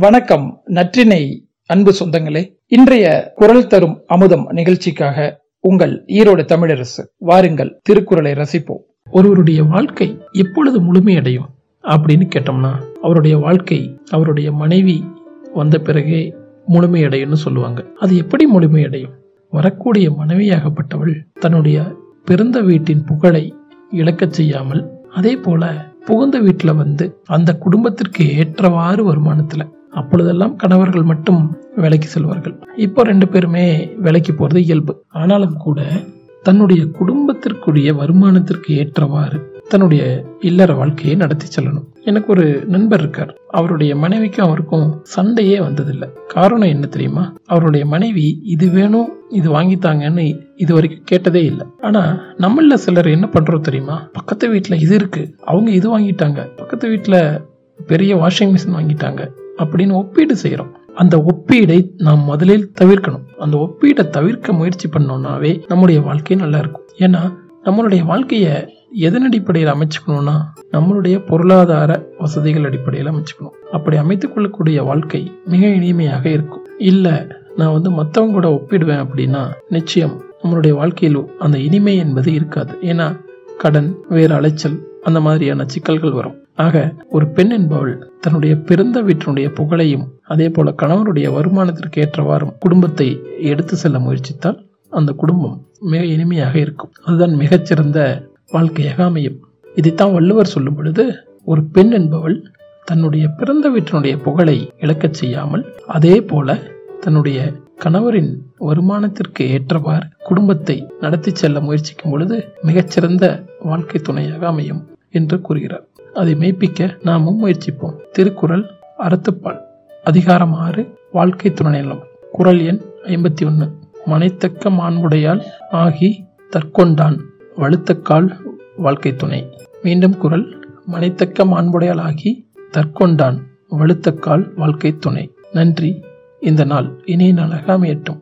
வணக்கம் நற்றினை அன்பு சொந்தங்களே. இன்றைய குரல் தரும் அமுதம் நிகழ்ச்சிக்காக உங்கள் ஈரோடு தமிழரசு வாருங்கள் திருக்குறளை ரசிப்போம். ஒருவருடைய வாழ்க்கை எப்பொழுது முழுமையடையும் அப்படின்னு கேட்டோம்னா அவருடைய வாழ்க்கை அவருடைய மனைவி வந்த பிறகே முழுமையடையும்னு சொல்லுவாங்க. அது எப்படி முழுமையடையும்? வரக்கூடிய மனைவியாகப்பட்டவள் தன்னுடைய பிறந்த வீட்டின் புகழை இழக்கச் செய்யாமல் அதே போல புகுந்த வீட்டில் வந்து அந்த குடும்பத்திற்கு ஏற்றவாறு வருமானத்தில் அப்பொழுதெல்லாம் கணவர்கள் மட்டும் வேலைக்கு செல்வார்கள். இப்போ ரெண்டு பேருமே வேலைக்கு போகிறது இயல்பு. ஆனாலும் கூட தன்னுடைய குடும்பத்திற்குரிய வருமானத்திற்கு ஏற்றவாறு தன்னுடைய இல்லற வாழ்க்கையை நடத்தி செல்லணும். எனக்கு ஒரு நண்பர் இருக்கார். அவருடைய மனைவிக்கும் அவருக்கும் சண்டையே வந்ததில்லை. காரணம் என்ன தெரியுமா? அவருடைய மனைவி இது வேணும் இது வாங்கித்தாங்கன்னு இது வரைக்கும் கேட்டதே இல்லை. ஆனா நம்மள சிலர் என்ன பண்றோம் தெரியுமா? பக்கத்து வீட்டுல இது இருக்கு. அவங்க இது வாங்கிட்டாங்க. பக்கத்து வீட்டுல பெரிய வாஷிங் மிஷின் வாங்கிட்டாங்க. அப்படின்னு ஒப்பீடு செய்யறோம் அந்த ஒப்பீடை நாம் முதலில் தவிர்க்கணும். அந்த ஒப்பீடை தவிர்க்க முயற்சி பண்ணோம்னாவே நம்முடைய வாழ்க்கை நல்லா இருக்கும் ஏன்னா நம்மளுடைய வாழ்க்கையை எதன் அடிப்படையில் அமைச்சுக்கணும்னா நம்மளுடைய பொருளாதார வசதிகள் அடிப்படையில் அமைச்சுக்கணும். அப்படி அமைத்துக் கொள்ளக்கூடிய வாழ்க்கை மிக இனிமையாக இருக்கும். இல்லை நான் வந்து மற்றவங்க கூட ஒப்பிடுவேன் அப்படின்னா நிச்சயம் நம்மளுடைய வாழ்க்கையில் அந்த இனிமை என்பது இருக்காது. ஏன்னா கடன் வேறு அலைச்சல் அந்த மாதிரியான சிக்கல்கள் வரும். ஆக ஒரு பெண் என்பவள் தன்னுடைய பிறந்த வீட்டினுடைய புகழையும் அதே போல கணவனுடைய வருமானத்திற்கு ஏற்றவாறும் குடும்பத்தை எடுத்து செல்ல முயற்சித்தால் அந்த குடும்பம் மிக இனிமையாக இருக்கும். அதுதான் மிகச்சிறந்த வாழ்க்கையாக அமையும். இதைத்தான் வள்ளுவர் சொல்லும் பொழுது ஒரு பெண் என்பவள் தன்னுடைய பிறந்த வீட்டினுடைய புகழை இழக்கச் செய்யாமல் அதே போல தன்னுடைய கணவரின் வருமானத்திற்கு ஏற்றவாறு குடும்பத்தை நடத்தி செல்ல முயற்சிக்கும் பொழுது மிகச்சிறந்த வாழ்க்கை துணையாக அமையும் என்று கூறுகிறார். அதை மெய்ப்பிக்க நாமும் முயற்சிப்போம். திருக்குறள் அறத்துப்பால். அதிகாரம் ஆறு வாழ்க்கை துணைநிலம். குரல் எண் ஐம்பத்தி ஒன்று மனைத்தக்க மாண்புடையால் ஆகி தற்கொண்டான். வலுத்தக்கால் வாழ்க்கை துணை. மீண்டும் குரல் மனைத்தக்க மாண்புடையால் ஆகி தற்கொண்டான். வலுத்தக்கால் வாழ்க்கை துணை. நன்றி. இந்த நாள் இனிய நாளாக அமையட்டும்.